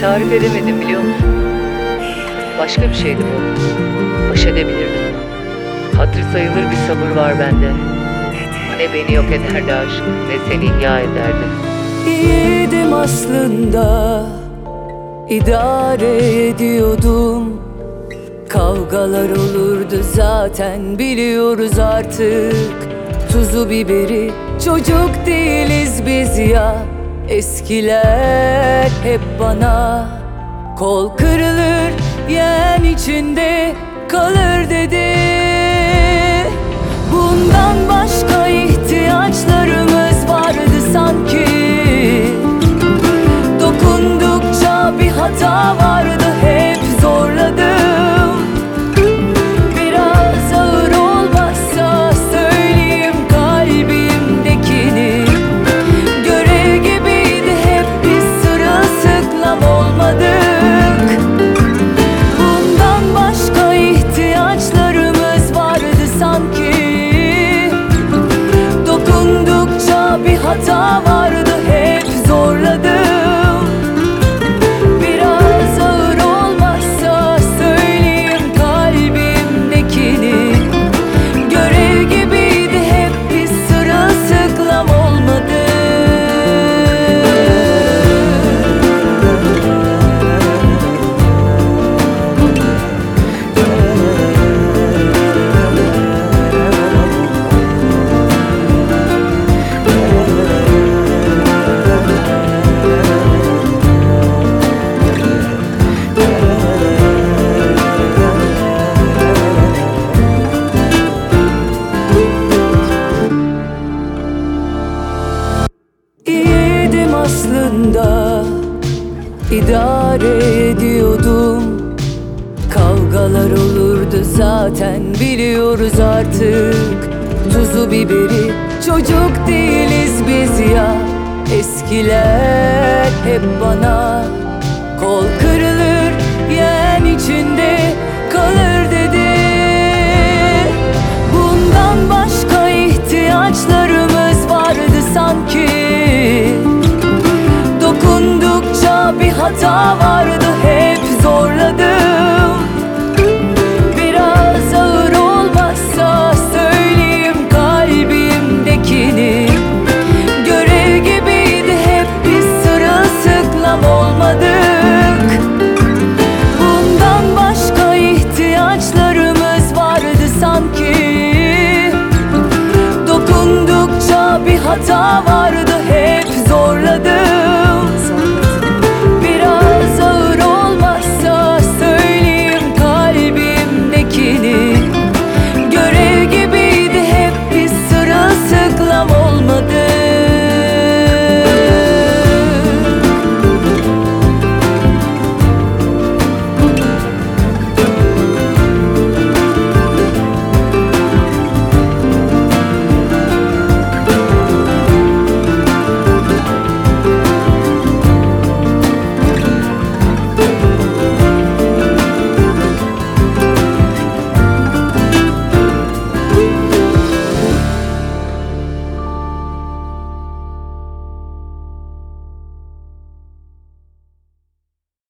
Tarif edemedim biliyor musun? Başka bir şeydi bu. Baş edebilirdim. Hatır sayılır bir sabır var bende. Ne beni yok ederdi aşk, ne seni ihya ederdi. İyiydim aslında idare ediyordum Kavgalar olurdu zaten biliyoruz artık Tuzu biberi çocuk değiliz biz ya Eskiler hep bana Kol kırılır yeğen içinde kalır dedi Dokundukça bir idare ediyordum. Kavgalar olurdu zaten biliyoruz artık. Tuzu biberi çocuk değiliz biz ya. Eskiler hep bana Kol kırılır hata vardı hep zorladım. Biraz ağır olmazsa söyleyeyim kalbimdekini. Görev gibiydi hep biz sırılsıklam olmadık. Bundan başka ihtiyaçlarımız vardı sanki. Dokundukça bir hata